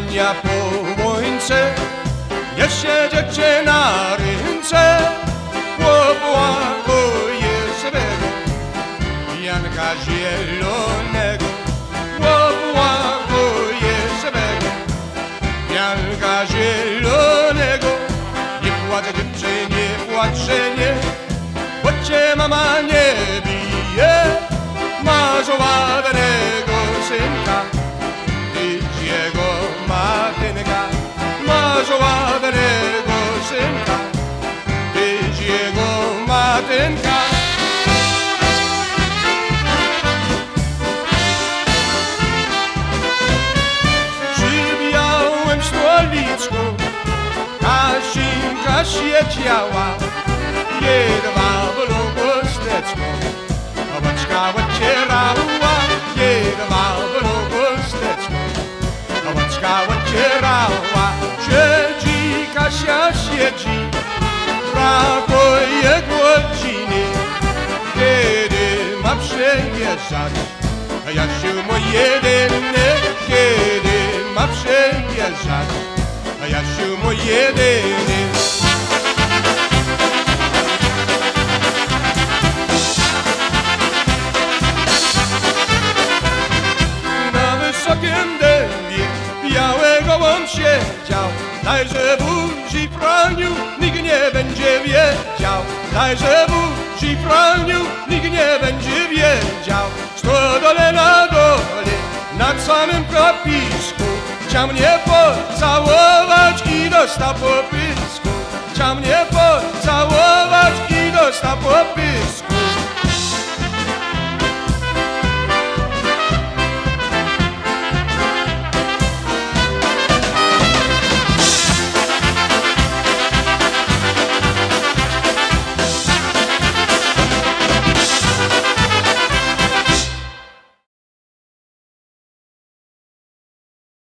dnia po łońce nie siedziecie na rynce, łobłaguje swego Janka Zielonego, łobłaguje swego Janka Zielonego. Nie płacz dziewczynie, płaczenie, bo cię mama nie bije. Masz ładnego cuenca. Przybiałem stoliczką, Kasinka siedziała, jedwa blok kosteczką, obaczka ocierała, jedwa blok kosteczką, obaczka ocierała, siedzi Kasia siedzi. Przejeżdżać. A Jasiu mój jedyny, kiedy ma przejeżdżać. A Jasiu mój jedyny. Na wysokim dębie białego on siedział. Dajże buzi praniu, nikt nie będzie wiedział. Dajże buzi szifroniu nikt nie będzie wiedział. Sto dole na dole, na samym kropisku Chciał mnie pocałować i dostał po pysku. Chciał mnie pocałować i dostał po